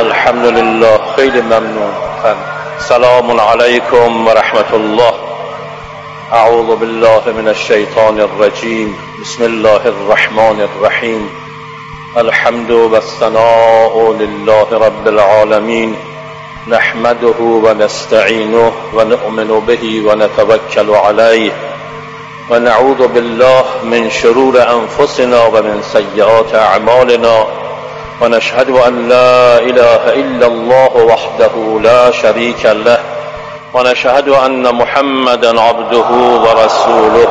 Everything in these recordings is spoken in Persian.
الحمد لله خیلی ممنون سلام علیکم و رحمت الله اعوذ بالله من الشیطان الرجیم بسم الله الرحمن الرحیم الحمد والثناء لله رب العالمين نحمده ونستعينه ونؤمن به ونتوكل عليه ونعوذ بالله من شرور أنفسنا ومن سيئات أعمالنا ونشهد أن لا إله إلا الله وحده لا شريك له ونشهد أن محمدا عبده ورسوله.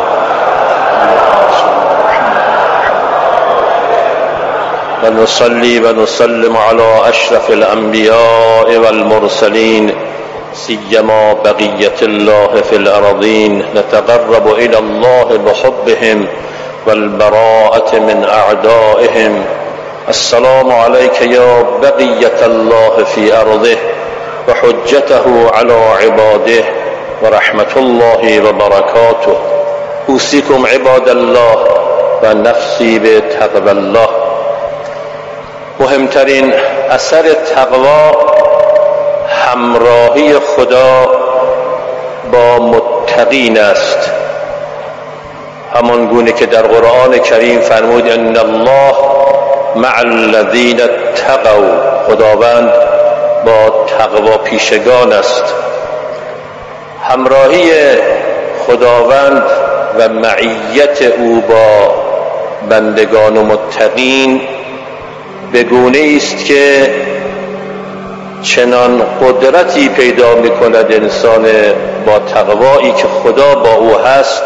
ونصلي ونسلم على أشرف الأنبياء والمرسلين سيما بقية الله في الأرضين نتقرب إلى الله بحبهم والبراءة من أعدائهم. السلام عليك يا بقية الله في أرضه وحجته على عباده ورحمة الله وبركاته. أوصيكم عباد الله ونفسي بتقوى الله. مهمترین اثر تقوا همراهی خدا با متقین است. همان گونه که در قرآن کریم فرمود ان الله مع الذین اتقوا. خداوند با تقوا پیشگان است. همراهی خداوند و معیت او با بندگان و متقین به گونه است که چنان قدرتی پیدا می کند انسان با تقوایی که خدا با او هست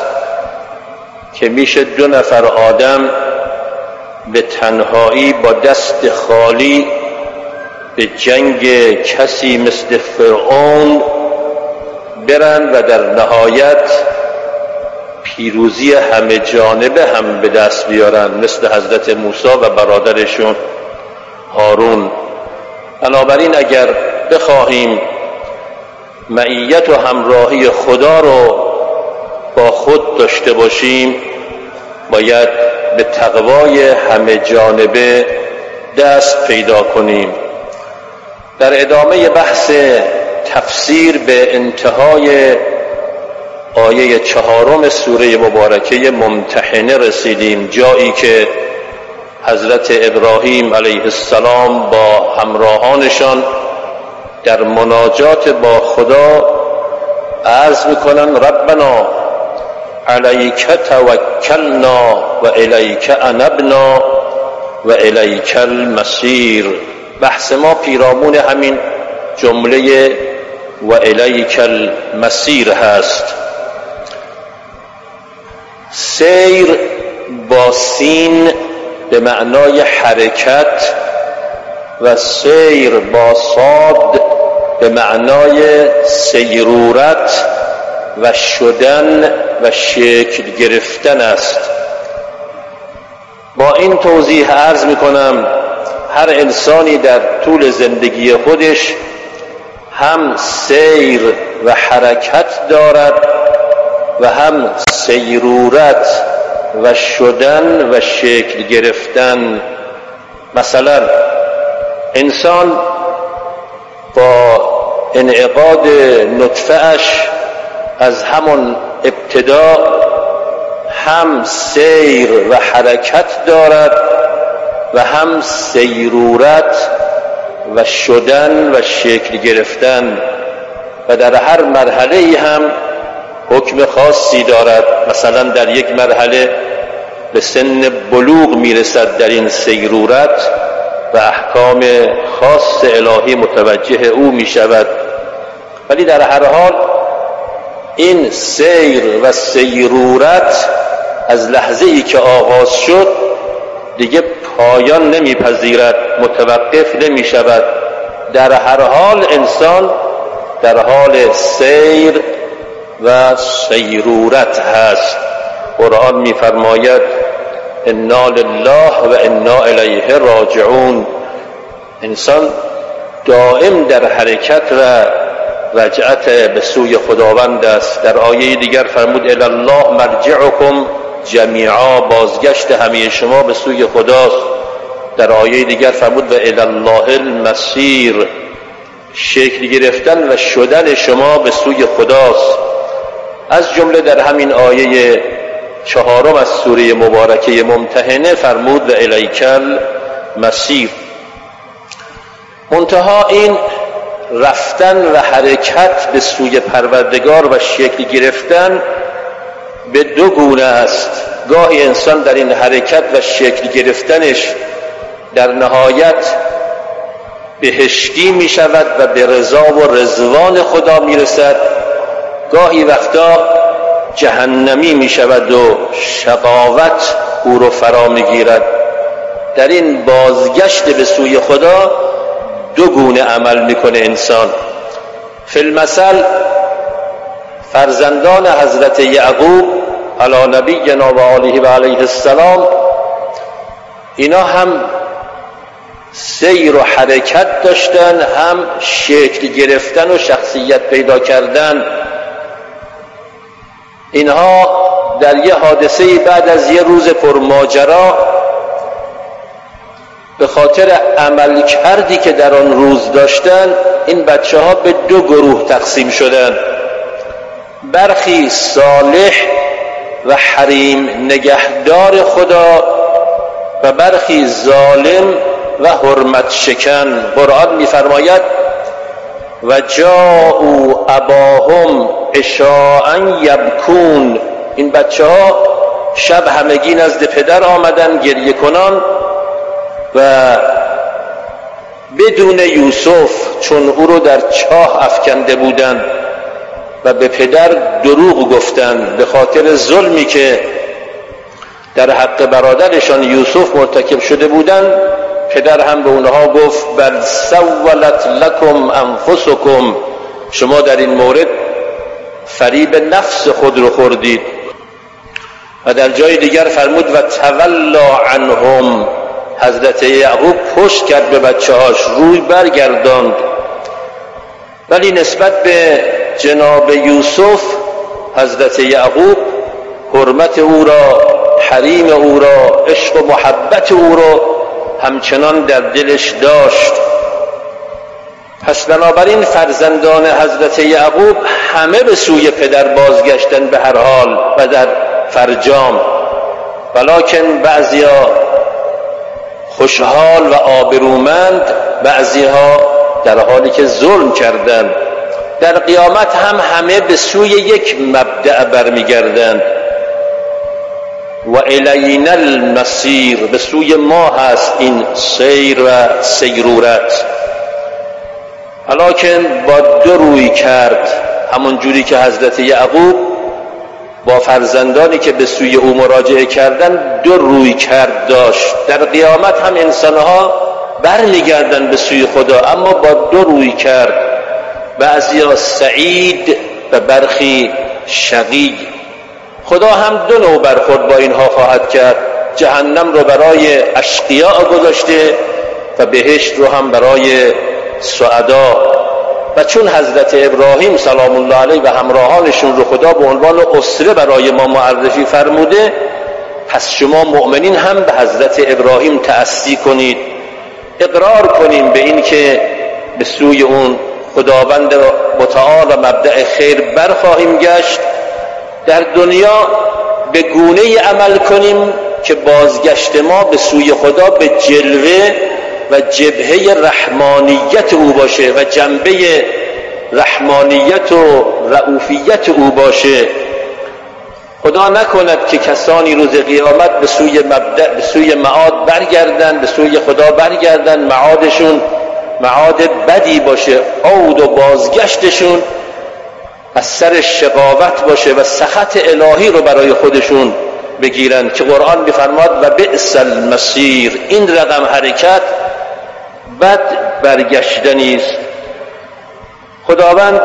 که میشه دو نفر آدم به تنهایی با دست خالی به جنگ کسی مثل فرعون برند و در نهایت پیروزی همه جانبه هم به دست بیارن مثل حضرت موسی و برادرشون هارون. بنابراین اگر بخواهیم معیت و همراهی خدا رو با خود داشته باشیم باید به تقوای همه جانبه دست پیدا کنیم. در ادامه بحث تفسیر به انتهای آیه چهارم سوره مبارکه ممتحنه رسیدیم جایی که حضرت ابراهیم علیه السلام با همراهانشان در مناجات با خدا عرض می‌کنن ربنا علیک توکلنا و الیک انبنا و الیک المسیر بحث ما پیرامون همین جمله و الیک المسیر هست. سیر با سین به معنای حرکت و سیر با صاد به معنای سیرورت و شدن و شکل گرفتن است. با این توضیح عرض می کنم هر انسانی در طول زندگی خودش هم سیر و حرکت دارد و هم سیرورت و شدن و شکل گرفتن. مثلا انسان با انعقاد نطفهش از همون ابتدا هم سیر و حرکت دارد و هم سیرورت و شدن و شکل گرفتن و در هر مرحله هم حکم خاصی دارد. مثلا در یک مرحله به سن بلوغ می‌رسد در این سیرورت و احکام خاص الهی متوجه او می شود ولی در هر حال این سیر و سیرورت از لحظه ای که آغاز شد دیگه پایان نمیپذیرد متوقف نمی شود در هر حال انسان در حال سیر و سیرورت هست. قرآن میفرماید انا لله و انا الیه راجعون. انسان دائم در حرکت و رجعت به سوی خداوند است. در آیه دیگر فرمود الله مرجعکم. جمیعا بازگشت همه شما به سوی خداست. در آیه دیگر فرمود و الله المسیر شکل گرفتن و شدن شما به سوی خداست. از جمله در همین آیه چهارم از سوره مبارکه ممتحنه فرمود و الیکل مسیر منتها این رفتن و حرکت به سوی پروردگار و شکل گرفتن به دو گونه است. گاهی انسان در این حرکت و شکل گرفتنش در نهایت بهشتی می شود و به رضا و رزوان خدا می رسد. گاهی وقتا جهنمی می شود و شقاوت او رو فرا می گیرد. در این بازگشت به سوی خدا دو گونه عمل می‌کنه انسان. فی المثل فرزندان حضرت یعقوب علی نبینا و آله و علیه السلام اینا هم سیر و حرکت داشتن هم شکل گرفتن و شخصیت پیدا کردن. اینها در یه حادثه بعد از یه روز پرماجرا به خاطر عمل کردی که در آن روز داشتن این بچه ها به دو گروه تقسیم شدن. برخی صالح و حریم نگهدار خدا و برخی ظالم و حرمت شکن. قرآن میفرماید و جاءوا اباهم اشاعا یبکون. این بچه ها شب همگی نزد پدر آمدن گریه کنان. و بدون یوسف چون او رو در چاه افکنده بودند و به پدر دروغ گفتند به خاطر ظلمی که در حق برادرشان یوسف مرتکب شده بودند پدر هم به اونها گفت بل سولت لکم انفسکم. شما در این مورد فریب نفس خود رو خوردید. و در جای دیگر فرمود و تولا عنهم. حضرت یعقوب پشت کرد به بچه هاش روی برگرداند. ولی نسبت به جناب یوسف حضرت یعقوب حرمت او را حریم او را عشق و محبت او را همچنان در دلش داشت. پس بنابراین فرزندان حضرت یعقوب همه به سوی پدر بازگشتن به هر حال و در فرجام. ولیکن بعضیا خوشحال و آبرومند بعضیها در حالی که ظلم کردند. در قیامت هم همه به سوی یک مبدع برمیگردند. و الین المسیر به سوی ما هست این سیر و سیرورت. حالا با دو روی کرد همون جوری که حضرت یعقوب با فرزندانی که به سوی او مراجعه کردن دو روی کرد داشت. در قیامت هم انسانها برمیگردن به سوی خدا اما با دو روی کرد. بعضیا سعید و برخی شقی. خدا هم دو نوع برخورد با اینها خواهد کرد. جهنم رو برای اشقیاء گذاشته و بهشت رو هم برای سعدا. و چون حضرت ابراهیم سلام الله علیه و همراهانشون رو خدا به عنوان اسره برای ما معرفی فرموده پس شما مؤمنین هم به حضرت ابراهیم تأسی کنید. اقرار کنیم به این که به سوی اون خداوند متعال و مبدع خیر برخواهیم گشت. در دنیا به گونه عمل کنیم که بازگشت ما به سوی خدا به جلوه و جبهه رحمانیت او باشه و جنبه رحمانیت و رعوفیت او باشه. خدا نکند که کسانی روز قیامت به سوی مبدع به سوی معاد برگردن به سوی خدا برگردن معادشون معاد بدی باشه عود و بازگشتشون از سر شقاوت باشه و سخط الهی رو برای خودشون بگیرن که قرآن میفرماد و بئس المسیر این رقم حرکت بد برگشتنی است. خداوند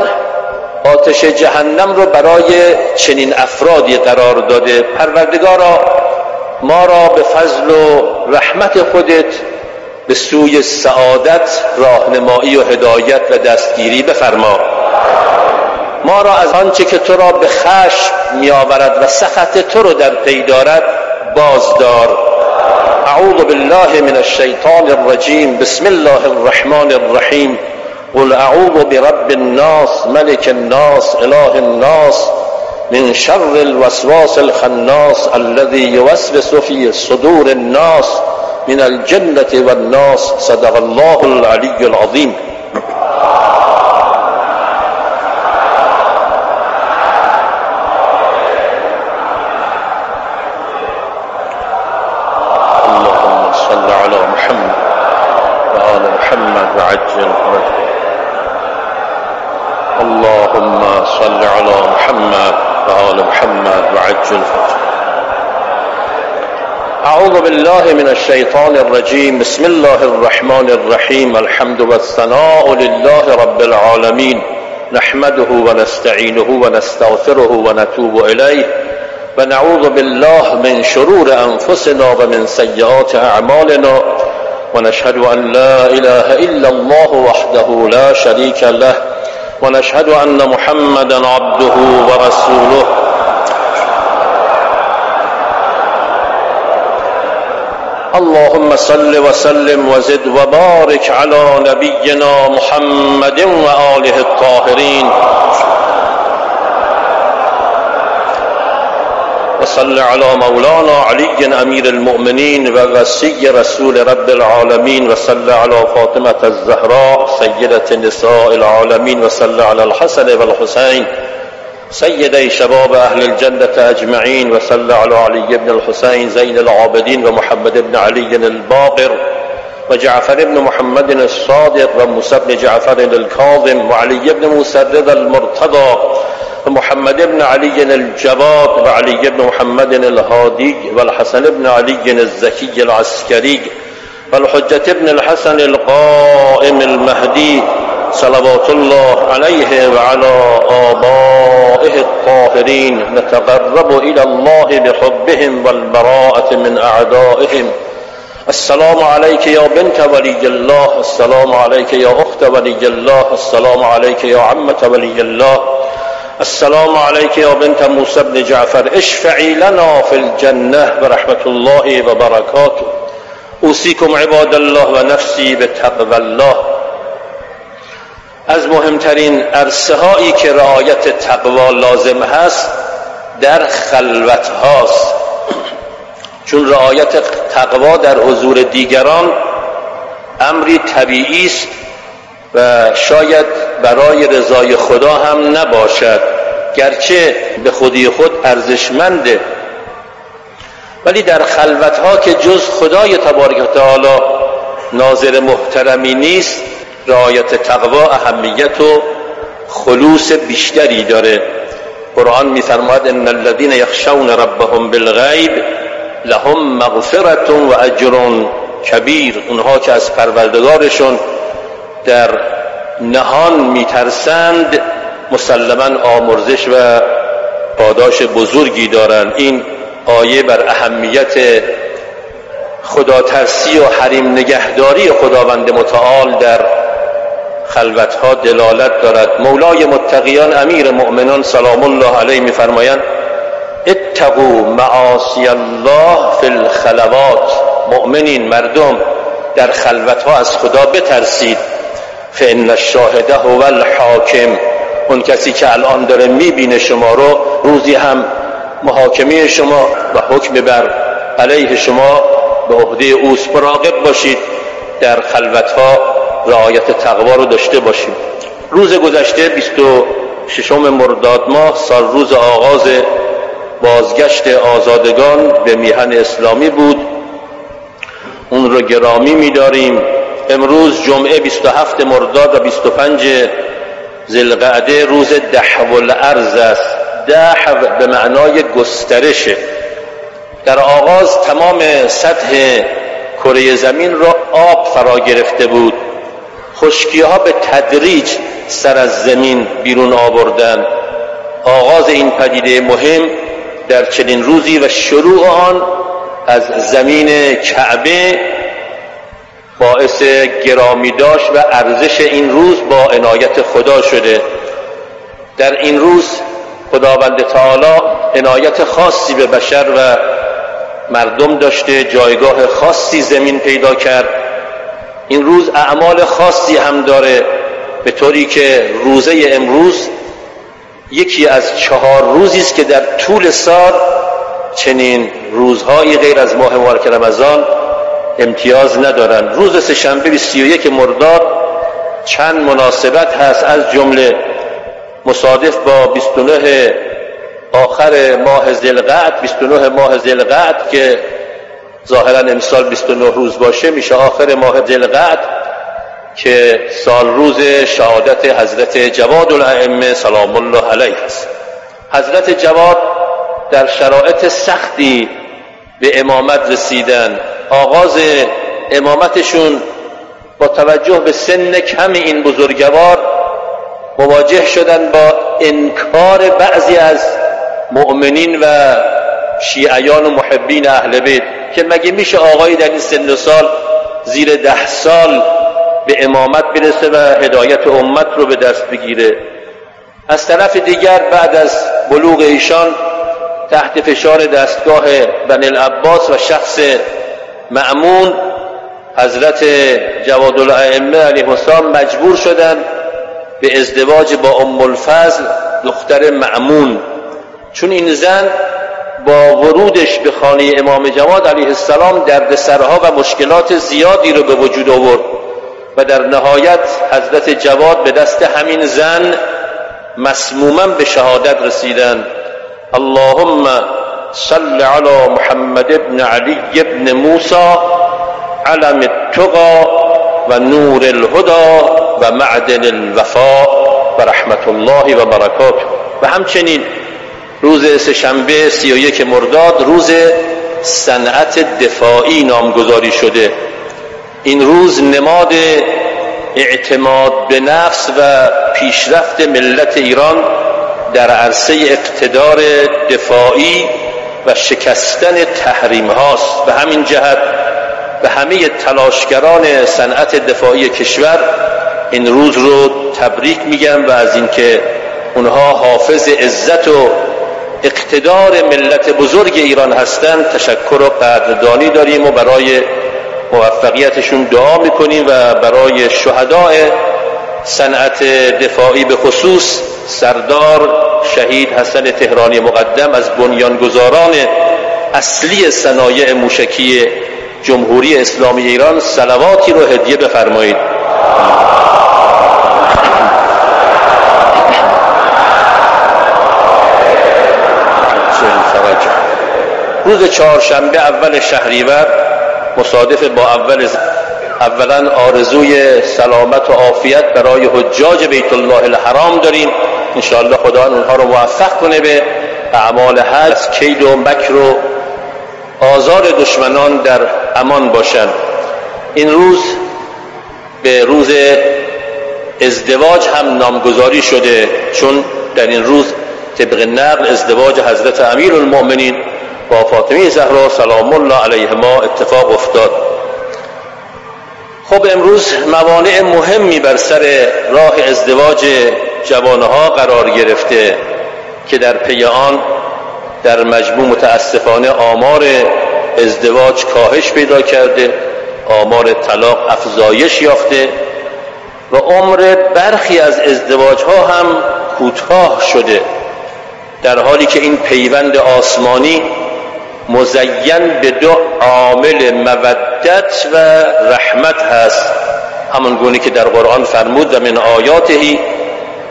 آتش جهنم رو برای چنین افرادی قرار داده. پروردگارا ما را به فضل و رحمت خودت به سوی سعادت راهنمایی و هدایت و دستگیری بفرما. ما را از آنچه که تو را به خشم می آورد و سخط تو رو در پی دارد بازدار. أعوذ بالله من الشيطان الرجيم. بسم الله الرحمن الرحيم. قل أعوذ برب الناس ملك الناس إله الناس من شر الوسواس الخناس الذي يوسوس في صدور الناس من الجنة والناس صدق الله العلي العظيم. وعجل أعوذ بالله من الشيطان الرجيم. بسم الله الرحمن الرحيم. الحمد والثناء لله رب العالمين. نحمده ونستعينه ونستغفره ونتوب إليه. ونعوذ بالله من شرور أنفسنا ومن سيئات أعمالنا. ونشهد أن لا إله إلا الله وحده لا شريك له. ونشهد أن محمدا عبده ورسوله. اللهم صل وسلم وزد وبارك على نبينا محمد وآله الطاهرين. وصل على مولانا علي أمير المؤمنين وغسي رسول رب العالمين. وصل على فاطمة الزهراء سيدة نساء العالمين. وصل على الحسن والحسين. سيدي شباب أهل الجنة أجمعين وصلى على علي بن الحسين زين العابدين ومحمد بن علي الباقر وجعفر بن محمد الصادق وموسى بن جعفر الكاظم وعلي بن الرضا المرتضى ومحمد بن علي الجواد وعلي بن محمد الهادي والحسن بن علي الزكي العسكري والحجة بن الحسن القائم المهدي صلوات الله عليه وعلى آبائه الطاهرين نتقرب إلى الله بحبهم والبراءة من أعدائهم السلام عليك يا بنت ولي الله السلام عليك يا أخت ولي الله السلام عليك يا عمة ولي الله السلام عليك يا بنت موسى بن جعفر اشفعي لنا في الجنة برحمة الله وبركاته أوصيكم عباد الله ونفسي بتقوى الله از مهمترین عرصه هایی که رعایت تقوا لازم هست در خلوت هاست. چون رعایت تقوا در حضور دیگران امری طبیعی است و شاید برای رضای خدا هم نباشد گرچه به خودی خود ارزشمنده. ولی در خلوت ها که جز خدای تبارک تعالی ناظر محترمی نیست رعایت تقوا اهمیت و خلوص بیشتری داره. قرآن میفرماید ان الذين يخشون ربهم بالغیب لهم مغفرت و اجر کبیر. اونها که از پروردگارشون در نهان میترسند مسلما آمرزش و پاداش بزرگی دارند. این آیه بر اهمیت خدا ترسی و حریم نگهداری خداوند متعال در خلوتها دلالت دارد. مولای متقیان امیر مؤمنان سلام الله علیه میفرمایند اتقوا معاصی الله فی الخلوات. مؤمنین مردم در خلوتها از خدا بترسید. فان الشاهده هو الحاکم اون کسی که الان داره می‌بینه شما رو روزی هم محاکمه شما و حکم بر علیه شما به عهده اوست. مراقب باشید. در خلوتها رعایت تقوا رو داشته باشیم. روز گذشته 26 مرداد ماه سال روز آغاز بازگشت آزادگان به میهن اسلامی بود. اون رو گرامی میداریم. امروز جمعه 27 مرداد و 25 زلقعده روز دحو الارض است. دحو به معنای گسترشه در آغاز تمام سطح کره زمین را آب فرا گرفته بود. خشکی ها به تدریج سر از زمین بیرون آوردن. آغاز این پدیده مهم در چنین روزی و شروع آن از زمین کعبه باعث گرامی داشت و ارزش این روز با عنایت خدا شده. در این روز خداوند تعالی عنایت خاصی به بشر و مردم داشته جایگاه خاصی زمین پیدا کرد. این روز اعمال خاصی هم داره به طوری که روزه امروز یکی از چهار روزی است که در طول سال چنین روزهایی غیر از ماه مبارک رمضان امتیاز ندارند. روز سهشنبه 21 مرداد چند مناسبت هست از جمله مصادف با 29 آخر ماه ذی‌القعد 29 ماه ذی‌القعد که ظاهرا امسال 29 روز باشه میشه آخر ماه ذی‌القعد که سال روز شهادت حضرت جواد الائمه سلام الله علیه است. حضرت جواد در شرایط سختی به امامت رسیدن. آغاز امامتشون با توجه به سن کم این بزرگوار مواجه شدن با انکار بعضی از مؤمنین و شیعیان و محبین اهل بیت. که مگه میشه آقایی در این سن سال زیر ده سال به امامت برسه و هدایت امت رو به دست بگیره؟ از طرف دیگر بعد از بلوغ ایشان تحت فشار دستگاه بن العباس و شخص معمون حضرت جواد الائمه علیه السلام مجبور شدند به ازدواج با ام الفضل دختر معمون چون این زن با ورودش به خانه امام جواد علیه السلام دردسرها و مشکلات زیادی رو به وجود آورد و در نهایت حضرت جواد به دست همین زن مسموما به شهادت رسیدند. اللهم صل على محمد ابن علی ابن موسى علم التقى و نور الهدى و معدن الوفاء. و رحمت الله و برکاته. و همچنین روز سهشنبه سی و یک مرداد روز صنعت دفاعی نامگذاری شده. این روز نماد اعتماد به نفس و پیشرفت ملت ایران در عرصه اقتدار دفاعی و شکستن تحریم هاست به همین جهت به همه تلاشگران صنعت دفاعی کشور این روز رو تبریک میگم و از اینکه اونها حافظ عزت و اقتدار ملت بزرگ ایران هستند تشکر و قدردانی داریم و برای موفقیتشون دعا می‌کنیم و برای شهداء صنعت دفاعی به خصوص سردار شهید حسن تهرانی مقدم از بنیانگذاران اصلی صنایع موشکی جمهوری اسلامی ایران سلواتی رو هدیه بفرمایید. روز چهارشنبه اول شهریور مصادف با اول اولا آرزوی سلامت و عافیت برای حجاج بیت الله الحرام داریم. انشاءالله خدا اونها رو موفق کنه به اعمال حج. کید و مکر و آزار دشمنان در امان باشند این روز به روز ازدواج هم نامگذاری شده چون در این روز طبق نقل ازدواج حضرت امیر المؤمنین با فاطمه زهرا سلام الله علیهما اتفاق افتاد. خب امروز موانع مهمی بر سر راه ازدواج جوانها قرار گرفته که در پی آن در مجموع متاسفانه آمار ازدواج کاهش پیدا کرده آمار طلاق افزایش یافته و عمر برخی از ازدواج ها هم کوتاه شده در حالی که این پیوند آسمانی مزین به دو عامل مودت و رحمت هست. همون گونه که در قرآن فرمود و من آیاته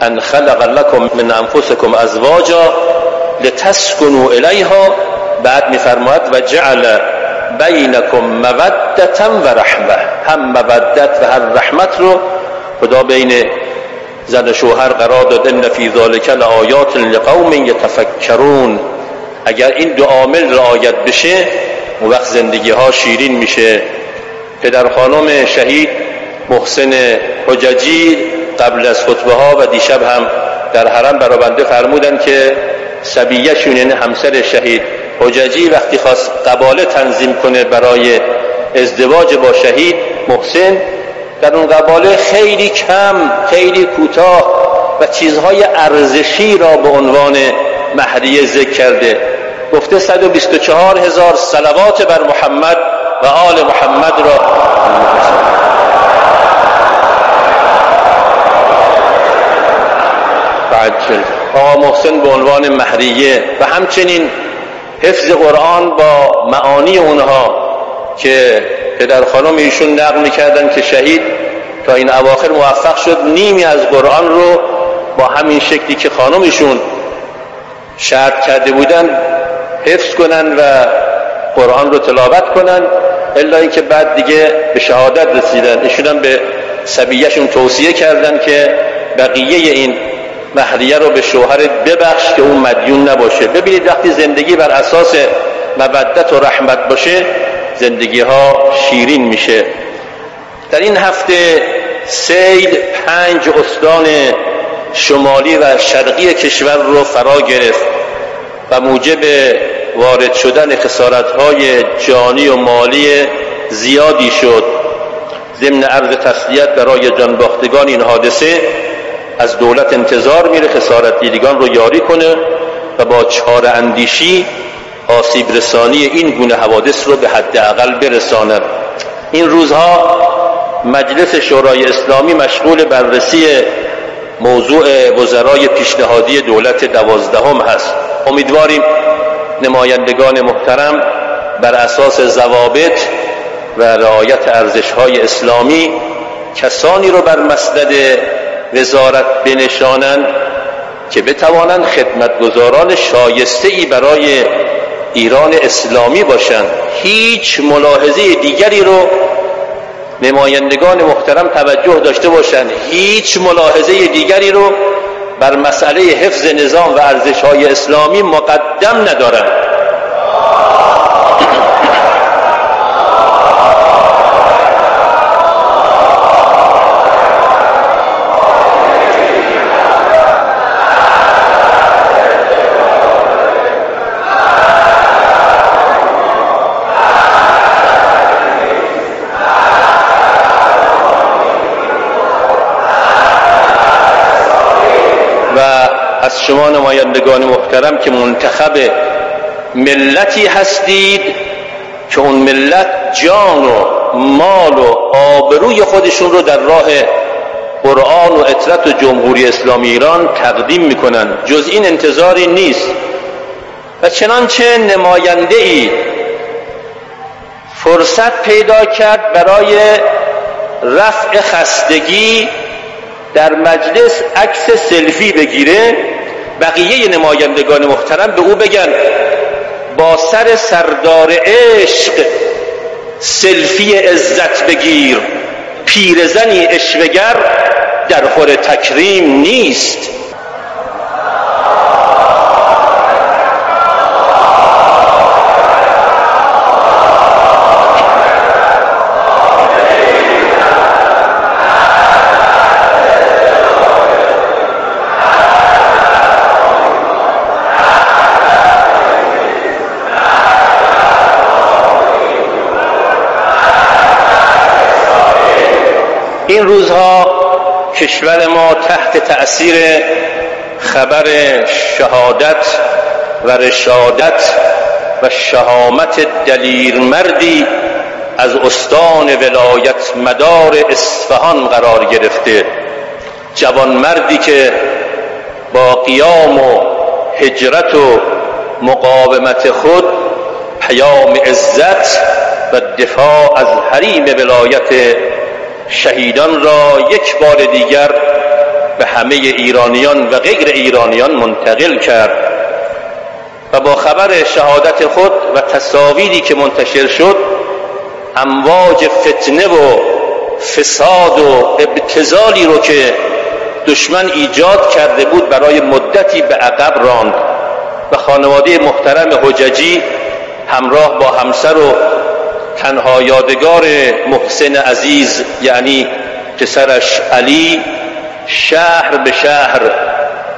ان خلق لكم من انفسكم ازواجا لتسکنوا الیها. بعد میفرماید و جعل بینکم مودتا و رحمه. هم مودت و هر رحمت رو خدا بین زن شوهر قرار داد ان فی ذلک لآیات لقوم یتفکرون. اگر این دو عامل رعایت بشه اون وقت زندگی ها شیرین میشه. پدر خانم شهید محسن حججی قبل از خطبه ها و دیشب هم در حرم برابنده فرمودن که سبیهشون یعنی همسر شهید حججی وقتی خواست قباله تنظیم کنه برای ازدواج با شهید محسن در اون قباله خیلی کم خیلی کوتاه و چیزهای ارزشی را به عنوان مهریه ذکر کرده. گفته 124 هزار صلوات بر محمد و آل محمد را آقا محسن به عنوان مهریه و همچنین حفظ قرآن با معانی اونها که پدر خانم ایشون نقل می‌کردن که شهید تا این اواخر موفق شد نیمی از قرآن رو با همین شکلی که خانمشون شرط کرده بودن حفظ کنن و قرآن رو تلاوت کنن الا اینکه بعد دیگه به شهادت رسیدن. ایشون به سبیهشون توصیه کردن که بقیه این مهریه رو به شوهرت ببخش که اون مدیون نباشه. ببینید وقتی زندگی بر اساس مودت و رحمت باشه زندگی ها شیرین میشه. در این هفته سیل پنج استان شمالی و شرقی کشور رو فرا گرفت. و موجب وارد شدن خسارت های جانی و مالی زیادی شد. ضمن عرض تسلیت برای جانباختگان این حادثه از دولت انتظار میره خسارت دیدگان رو یاری کنه و با چهار اندیشی آسیب رسانی این گونه حوادث رو به حد اقل برساند. این روزها مجلس شورای اسلامی مشغول بررسی موضوع وزرای پیشنهادی دولت دوازدهم هست. امیدواریم نمایندگان محترم بر اساس ضوابط و رعایت ارزش های اسلامی کسانی رو بر مسند وزارت بنشانند که بتوانند خدمتگزاران شایسته ای برای ایران اسلامی باشند. هیچ ملاحظه دیگری رو نمایندگان محترم توجه داشته باشند. هیچ ملاحظه دیگری رو بر مسئله حفظ نظام و ارزش های اسلامی مقدم ندارند شما نمایندگان محترم که منتخب ملتی هستید که اون ملت جان و مال و آبروی خودشون رو در راه قرآن و اطرت و جمهوری اسلامی ایران تقدیم می‌کنن. جز این انتظاری نیست. و چنانچه نماینده ای فرصت پیدا کرد برای رفع خستگی در مجلس عکس سلفی بگیره. بقیه نمایندگان محترم به او بگن با سر سردار عشق سلفی عزت بگیر پیرزنی اشوگر در خور تکریم نیست. این روزها کشور ما تحت تأثیر خبر شهادت و رشادت و شهامت دلیرمردی از استان ولایت مدار اصفهان قرار گرفته. جوانمردی که با قیام و هجرت و مقاومت خود پیام عزت و دفاع از حریم ولایت شهیدان را یک بار دیگر به همه ایرانیان و غیر ایرانیان منتقل کرد و با خبر شهادت خود و تصاویری که منتشر شد امواج فتنه و فساد و ابتزالی رو که دشمن ایجاد کرده بود برای مدتی به عقب راند و خانواده محترم حججی همراه با همسر و تنها یادگار محسن عزیز یعنی پسرش علی شهر به شهر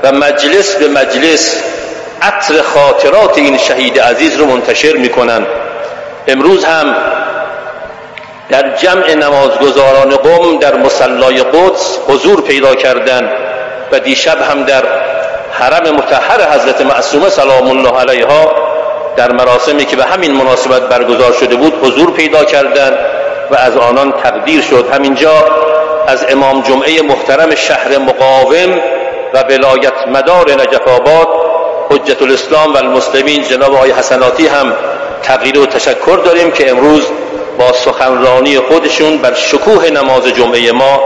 و مجلس به مجلس عطر خاطرات این شهید عزیز رو منتشر می‌کنند امروز هم در جمع نمازگزاران قوم در مسلای قدس حضور پیدا کردند و دیشب هم در حرم متحر حضرت معصومه سلام الله علیها در مراسمی که به همین مناسبت برگزار شده بود حضور پیدا کردند و از آنان تقدیر شد. همینجا از امام جمعه محترم شهر مقاوم و ولایت مدار نجف آباد حجت الاسلام و المسلمین جناب آقای حسناتی هم تغییر و تشکر داریم که امروز با سخنرانی خودشون بر شکوه نماز جمعه ما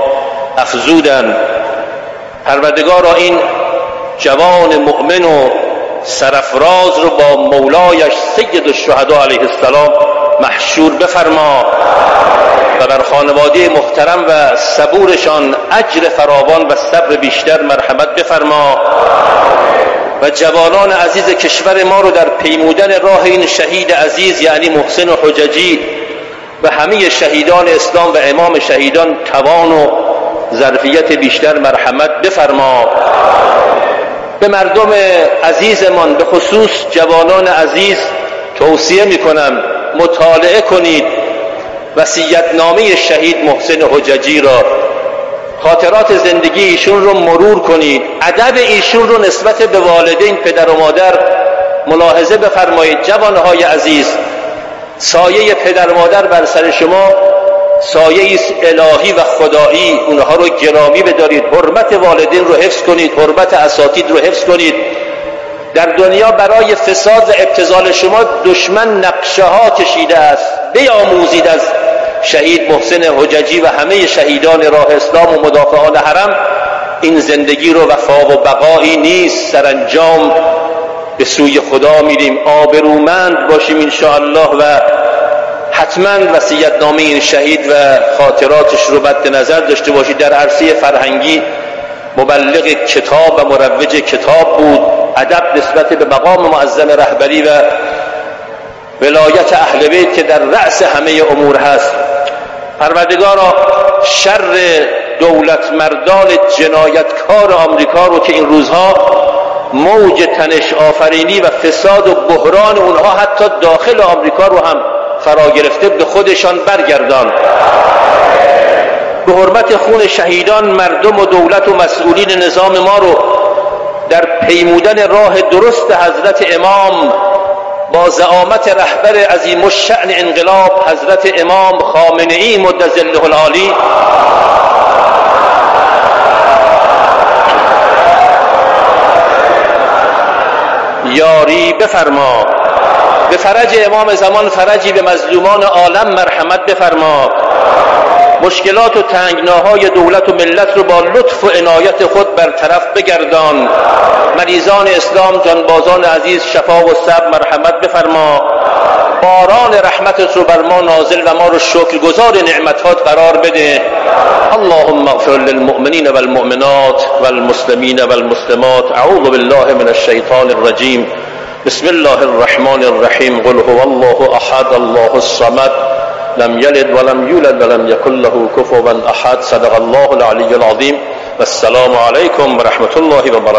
افزودن. پروردگارا این جوان مؤمن و سرفراز رو با مولایش سید الشهدا علیه السلام محشور بفرما و بر خانواده محترم و صبورشان اجر فراوان و صبر بیشتر مرحمت بفرما و جوانان عزیز کشور ما رو در پیمودن راه این شهید عزیز یعنی محسن و حججی و همه شهیدان اسلام و امام شهیدان توان و ظرفیت بیشتر مرحمت بفرما. به مردم عزیزمان به خصوص جوانان عزیز توصیه می‌کنم مطالعه کنید. وسیعتنامه شهید محسن حججی را. خاطرات زندگی ایشون رو مرور کنید. ادب ایشون رو نسبت به والدین پدر و مادر ملاحظه بفرمایید. جوانهای عزیز سایه پدر مادر بر سر شما سایه الهی و خدایی اونها رو گرامی بدارید حرمت والدین رو حفظ کنید حرمت اساتید رو حفظ کنید. در دنیا برای فساد و ابتزال شما دشمن نقشه ها کشیده است. بیاموزید از شهید محسن حججی و همه شهیدان راه اسلام و مدافعان حرم. این زندگی رو وفا و بقایی نیست. سرانجام به سوی خدا میریم. آبرومند باشیم الله و حتما وسیعت نامه این شهید و خاطراتش رو مد نظر داشته باشید. در عرصه فرهنگی مبلغ کتاب و مروج کتاب بود. ادب نسبت به مقام معظم رهبری و ولایت اهل بیت که در رأس همه امور هست. پروردگارا شر دولت مردان جنایتکار آمریکا رو که این روزها موج تنش آفرینی و فساد و بحران اونها حتی داخل آمریکا رو هم فرا گرفته به خودشان برگردان. به حرمت خون شهیدان مردم و دولت و مسئولین نظام ما رو در پیمودن راه درست حضرت امام با زعامت رهبر عظیم الشأن انقلاب حضرت امام خامنه ای مدزله العالی. یاری بفرما. به فرج امام زمان فرجی به مظلومان عالم مرحمت بفرما. مشکلات و تنگناهای دولت و ملت رو با لطف و عنایت خود برطرف بگردان. مریضان اسلام جانبازان عزیز شفا و صبر مرحمت بفرما. باران رحمتت رو بر ما نازل و ما رو شکرگزار نعمتات قرار بده. اللهم اغفر للمؤمنین والمؤمنات والمسلمین والمسلمات. اعوذ بالله من الشیطان الرجیم. بسم الله الرحمن الرحیم قل هو الله أحد الله الصمد. لم يلد ولم يولد ولم يكن له كفوا أحد. صدق الله العلي العظيم. والسلام عليكم ورحمة الله وبركاته.